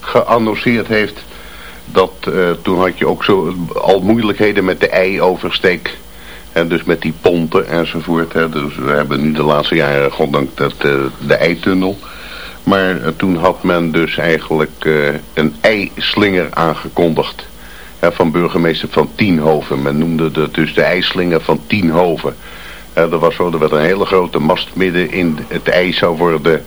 Speaker 6: geannonceerd heeft. Dat, uh, toen had je ook zo al moeilijkheden met de ei-oversteek. En dus met die ponten enzovoort. Hè. Dus we hebben nu de laatste jaren, goddank, dat, uh, de eitunnel. Maar uh, toen had men dus eigenlijk uh, een eislinger aangekondigd. van burgemeester van Tienhoven. Men noemde dat dus de eislinger van Tienhoven. er was zo, er werd een hele grote mast midden in het ijs zou worden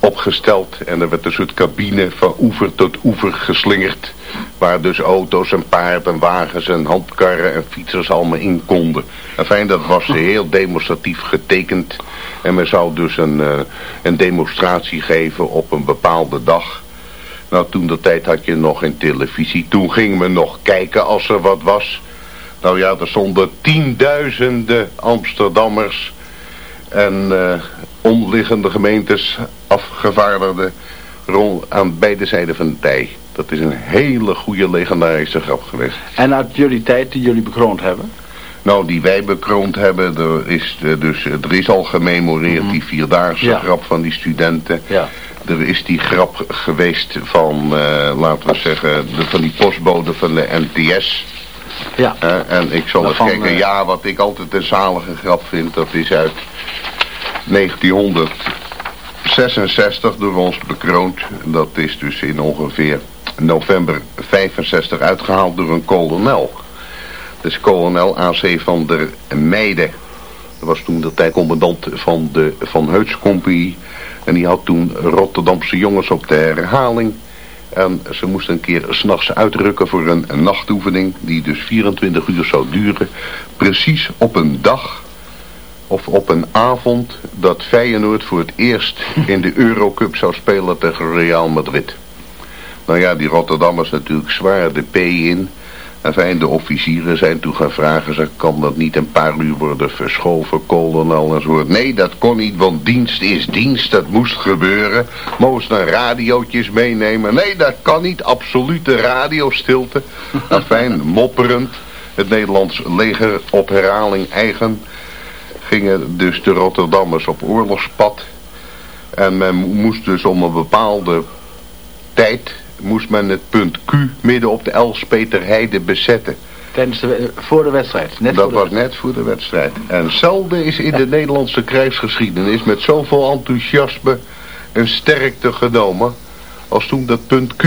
Speaker 6: opgesteld. En er werd een soort cabine van oever tot oever geslingerd. Waar dus auto's en paarden en wagens en handkarren en fietsers allemaal in konden. Enfin, dat was heel demonstratief getekend. En men zou dus een, uh, een demonstratie geven op een bepaalde dag. Nou, toen de tijd had je nog geen televisie. Toen ging men nog kijken als er wat was. Nou ja, er stonden tienduizenden Amsterdammers en uh, omliggende gemeentes afgevaardigden rond aan beide zijden van de tij. Dat is een hele goede legendarische grap geweest.
Speaker 5: En uit jullie tijd die jullie bekroond hebben?
Speaker 6: Nou, die wij bekroond hebben, er is, eh, dus, er is al gememoreerd mhm. die vierdaagse grap van die studenten. Ja. Er is die grap geweest van, uh, laten we zeggen, de, van die postbode van de NTS. Ja. Uh, en ik zal eens kijken, ja, wat ik altijd een zalige grap vind, dat is uit 1966 door ons bekroond. Dat is dus in ongeveer november 65 uitgehaald door een kolonel. Dus kolonel AC van der Meijden. Dat was toen de tijd commandant van de Van Heuts Compagnie. En die had toen Rotterdamse jongens op de herhaling. En ze moesten een keer s'nachts uitrukken voor een, een nachtoefening. Die dus 24 uur zou duren. Precies op een dag of op een avond dat Feyenoord voor het eerst in de Eurocup zou spelen tegen Real Madrid. Nou ja, die Rotterdammers natuurlijk zwaar de P in. En de officieren zijn toen gaan vragen, ze kan dat niet een paar uur worden verschoven, kolonel en zo. Nee, dat kon niet, want dienst is dienst, dat moest gebeuren. Moest dan radiootjes meenemen. Nee, dat kan niet, absolute radiostilte. Enfin, mopperend. Het Nederlands leger op herhaling eigen gingen dus de Rotterdammers op oorlogspad. En men moest dus om een bepaalde tijd, moest men het punt Q midden op de Elspeterheide bezetten.
Speaker 5: Tijdens de, voor de wedstrijd?
Speaker 6: Net dat was net voor de wedstrijd. En zelden is in de Nederlandse krijgsgeschiedenis met zoveel enthousiasme een sterkte genomen als toen dat punt Q.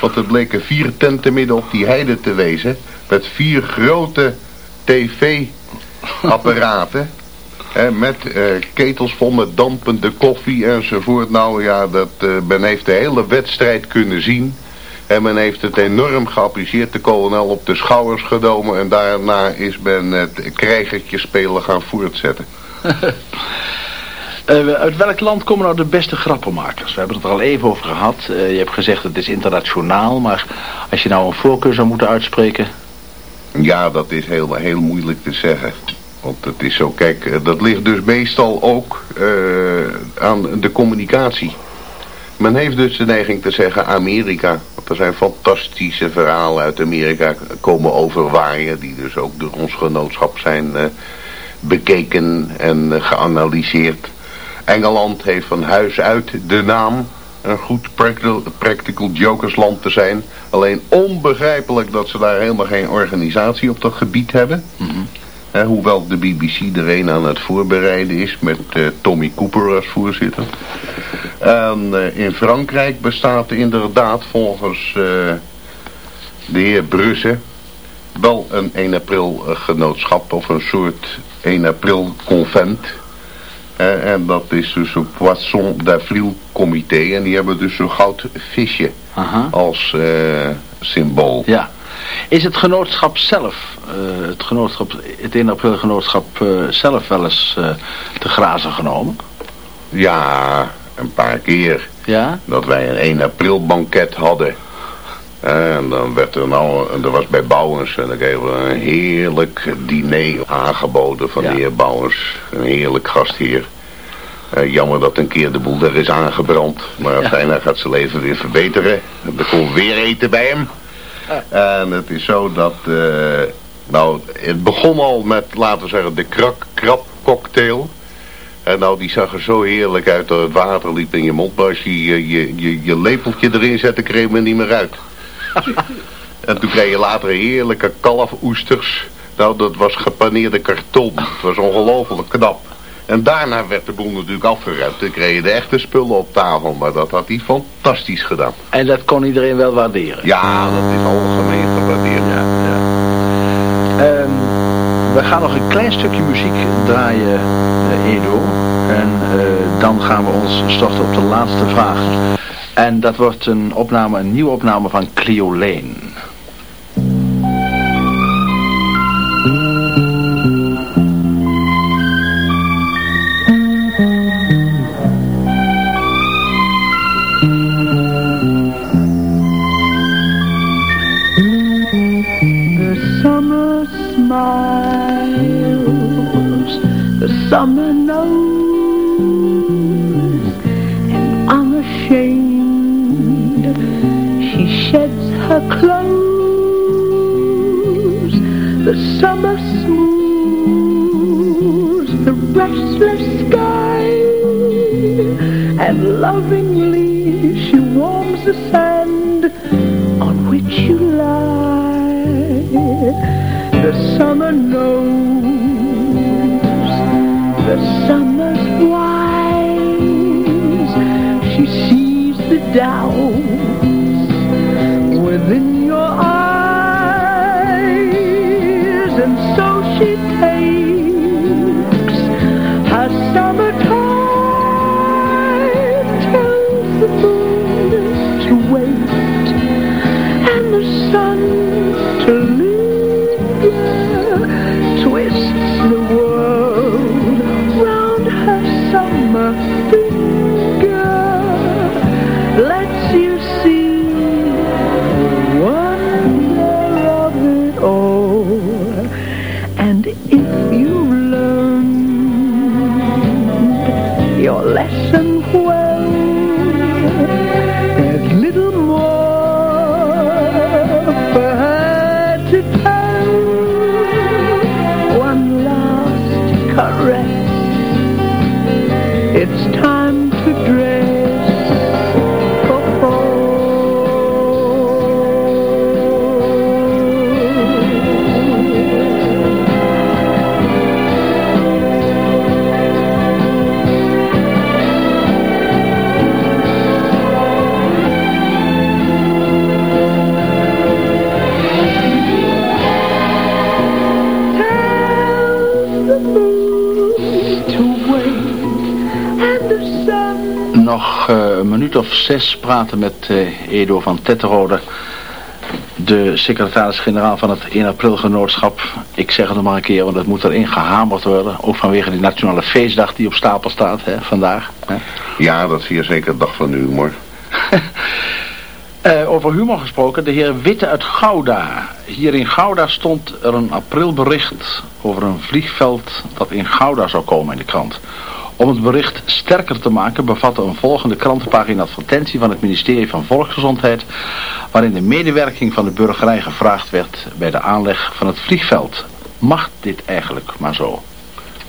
Speaker 6: Want er bleken vier tenten midden op die heide te wezen met vier grote tv apparaten. Hè, met eh, ketels vol met dampende koffie enzovoort. Nou ja, dat, eh, men heeft de hele wedstrijd kunnen zien. En men heeft het enorm geapprecieerd. De kolonel op de schouders genomen. En daarna is men het krijgertje spelen gaan voortzetten.
Speaker 5: Uh, uit welk land komen nou de beste grappenmakers? We hebben het er al even over gehad. Uh, je hebt gezegd het is internationaal, maar als je nou een voorkeur zou moeten uitspreken...
Speaker 6: Ja, dat is heel, heel moeilijk te zeggen. Want het is zo, kijk, eh, dat ligt dus meestal ook uh, aan de communicatie. Men heeft dus de neiging te zeggen Amerika. Want er zijn fantastische verhalen uit Amerika komen overwaaien. Die dus ook door ons genootschap zijn uh, bekeken en geanalyseerd. Engeland heeft van huis uit de naam een goed practical, practical jokersland te zijn. Alleen onbegrijpelijk dat ze daar helemaal geen organisatie op dat gebied hebben. Mm hoewel de BBC er een aan het voorbereiden is met uh, Tommy Cooper als voorzitter. En uh, in Frankrijk bestaat inderdaad volgens uh, de heer Brusse wel een 1 april genootschap of een soort 1 april convent en dat is dus een Poisson d'Avril comité. En die hebben dus zo'n goud visje Aha. als symbool.
Speaker 5: Ja. Is het genootschap zelf, uh, het, genootschap, het 1 april genootschap uh, zelf wel eens te grazen genomen?
Speaker 6: Ja, een paar keer.
Speaker 5: Ja?
Speaker 6: Dat wij een 1 april banket hadden. En dan werd er nou, er was bij Bouwens, en dan kregen we een heerlijk diner aangeboden van de heer Bouwens. Een heerlijk gastheer. Uh, jammer dat een keer de boel er is aangebrand. Maar ja. hij gaat zijn leven weer verbeteren. Er komt weer eten bij hem. En het is zo dat... Uh, nou, het begon al met, laten we zeggen, de krak krab cocktail. En nou, die zag er zo heerlijk uit dat het water liep in je mond. Maar als je je, je, je, je lepeltje erin zette, kreeg men niet meer uit. en toen kreeg je later heerlijke kalfoesters. Nou, dat was gepaneerde karton. Het was ongelooflijk knap. En daarna werd de boel natuurlijk afgeruimd. Dan kreeg je de echte spullen op tafel. Maar dat had hij fantastisch gedaan.
Speaker 5: En dat kon iedereen wel waarderen?
Speaker 6: Ja, dat is algemeen gewaardeerd. Ja, ja.
Speaker 5: Um, we gaan nog een klein stukje muziek draaien, uh, Edo. En uh, dan gaan we ons storten op de laatste vraag. En dat wordt een opname, een nieuwe opname van Clio Lane.
Speaker 7: Summer knows and unashamed she sheds her clothes. The summer smooths the restless sky, and lovingly she warms the sand on which you lie. The summer knows, the summer's wise. She sees the down
Speaker 5: 6 praten met eh, Edo van Tetterode, de secretaris-generaal van het 1 april genootschap. Ik zeg het nog maar een keer, want het moet erin gehamerd worden. Ook vanwege die nationale feestdag die op stapel staat hè, vandaag. Hè.
Speaker 6: Ja, dat is hier zeker de dag van de humor.
Speaker 5: Eh, over humor gesproken, de heer Witte uit Gouda. Hier in Gouda stond er een aprilbericht over een vliegveld dat in Gouda zou komen in de krant. Om het bericht sterker te maken bevatte een volgende krantenpagina advertentie van het ministerie van Volksgezondheid, waarin de medewerking van de burgerij gevraagd werd bij de aanleg van het vliegveld. Mag dit eigenlijk maar zo?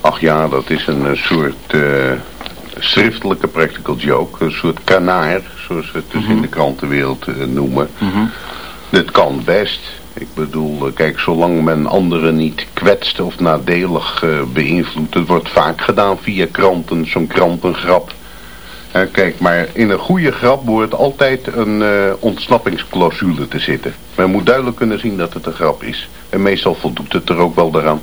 Speaker 6: Ach ja, dat is een uh, soort uh, schriftelijke practical joke, een soort kanaar zoals we het dus in de krantenwereld uh, noemen.
Speaker 5: Mhm.
Speaker 6: Dit kan best. Ik bedoel, uh, kijk, zolang men anderen niet kwetst of nadelig uh, beïnvloedt, het wordt vaak gedaan via kranten, zo'n krantengrap. kijk, maar in een goede grap behoort altijd een ontsnappingsclausule te zitten. Men moet duidelijk kunnen zien dat het een grap is. En meestal voldoet het er ook wel daaraan.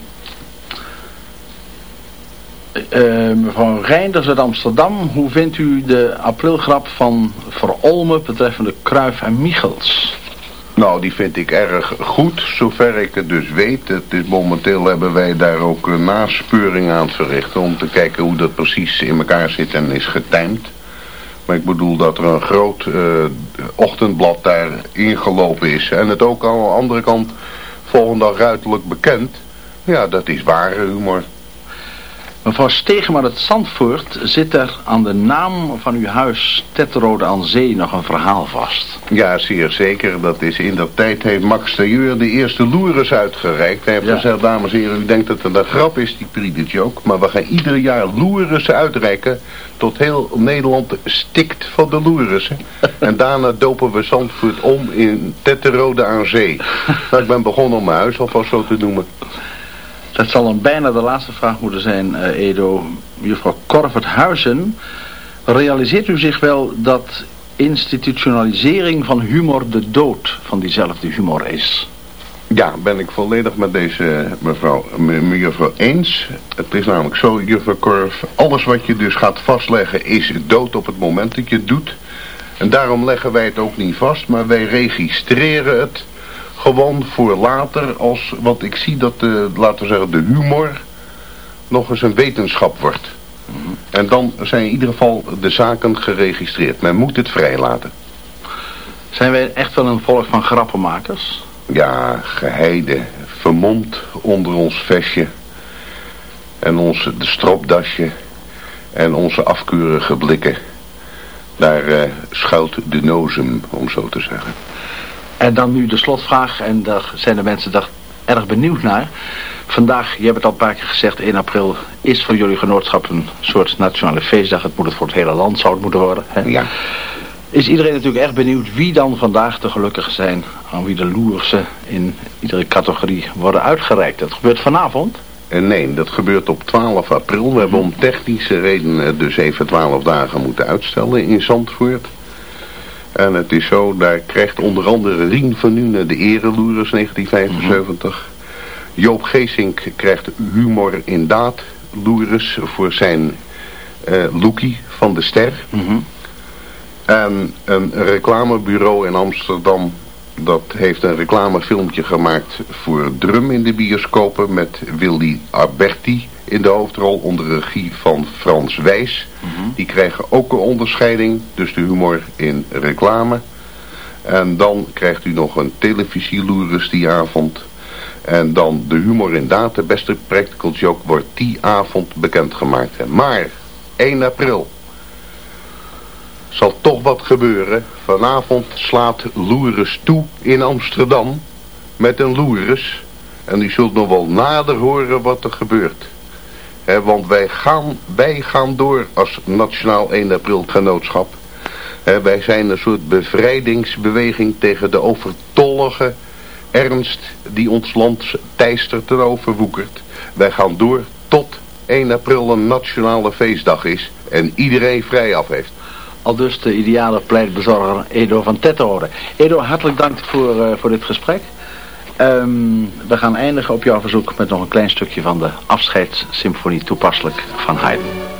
Speaker 5: Uh, mevrouw Reinders uit Amsterdam, hoe vindt u de aprilgrap van Verolmen betreffende Kruif en Michels?
Speaker 6: Nou, die vind ik erg goed, zover ik het dus weet. Het is, momenteel hebben wij daar ook een naspeuring aan verrichten om te kijken hoe dat precies in elkaar zit en is getimed. Maar ik bedoel dat er een groot uh, ochtendblad daar ingelopen is en het ook aan de andere kant volgende dag ruidelijk bekend. Ja, dat is ware humor.
Speaker 5: Mevrouw Stegeman uit Zandvoort, zit er aan de naam van uw huis Tetrode aan Zee nog een verhaal vast?
Speaker 6: Ja, zeer zeker. Dat is in dat tijd heeft Max Tailleur de eerste loeres uitgereikt. Hij heeft ja. gezegd, dames en heren, u denkt dat het een grap is, die Pride joke. Maar we gaan ieder jaar loeres uitreiken tot heel Nederland stikt van de loeressen. en daarna dopen we Zandvoort om in Tetterode aan Zee. nou, ik ben begonnen om mijn huis alvast zo te noemen.
Speaker 5: Dat zal dan bijna de laatste vraag moeten zijn, uh, Edo. Juffrouw Korverthuizen, realiseert u zich wel dat institutionalisering van humor de dood van diezelfde humor is?
Speaker 6: Ja, ben ik volledig met deze mevrouw, mevrouw eens. Het is namelijk zo, juffrouw Korf, alles wat je dus gaat vastleggen is dood op het moment dat je het doet. En daarom leggen wij het ook niet vast, maar wij registreren het gewoon voor later als, wat ik zie dat, de, laten we zeggen, de humor nog eens een wetenschap wordt.
Speaker 5: Mhm.
Speaker 6: En dan zijn in ieder geval de zaken geregistreerd. Men moet het vrijlaten.
Speaker 5: Zijn wij echt wel een volk van grappenmakers?
Speaker 6: Ja, geheide, vermomd onder ons vestje. En onze de stropdasje. En onze afkeurige blikken. Daar uh, schuilt de nozem, om zo te zeggen.
Speaker 5: En dan nu de slotvraag, en daar zijn de mensen daar erg benieuwd naar. Vandaag, je hebt het al een paar keer gezegd, 1 april is voor jullie genootschap een soort nationale feestdag. Het moet het voor het hele land, zou het moeten worden. Hè?
Speaker 6: Ja.
Speaker 5: Is iedereen natuurlijk echt benieuwd wie dan vandaag de gelukkige zijn, aan wie de loersen in iedere categorie worden uitgereikt. Dat gebeurt vanavond.
Speaker 6: En nee, dat gebeurt op 12 april. We hebben om technische redenen dus even 12 dagen moeten uitstellen in Zandvoort. En het is zo, daar krijgt onder andere Rien van Nune de ereloeres 1975. Joop Geesink krijgt humor in daad loeres voor zijn uh, Loekie van de Ster. En een reclamebureau in Amsterdam, dat heeft een reclamefilmpje gemaakt voor Drum in de bioscopen met Willy Alberti in de hoofdrol onder regie van Frans Wijs. Die krijgen ook een onderscheiding, dus de humor in reclame. En dan krijgt u nog een televisieloeres die avond. En dan de humor in data, de beste practical joke, wordt die avond bekendgemaakt. Maar 1 april zal toch wat gebeuren. Vanavond slaat Loeres toe in Amsterdam met een Loeres. En u zult nog wel nader horen wat er gebeurt. Want wij gaan, wij gaan door als Nationaal 1 april genootschap. Wij zijn een soort bevrijdingsbeweging tegen de overtollige ernst die ons land teistert en overwoekert. Wij gaan door tot 1 april een nationale feestdag is en iedereen vrij af heeft.
Speaker 5: Al dus de ideale pleitbezorger Edo van Tettenhoorde. Edo, hartelijk dank voor, uh, voor dit gesprek. Um, we gaan eindigen op jouw verzoek met nog een klein stukje van de afscheidssymfonie toepasselijk van Haydn.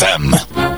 Speaker 3: FM.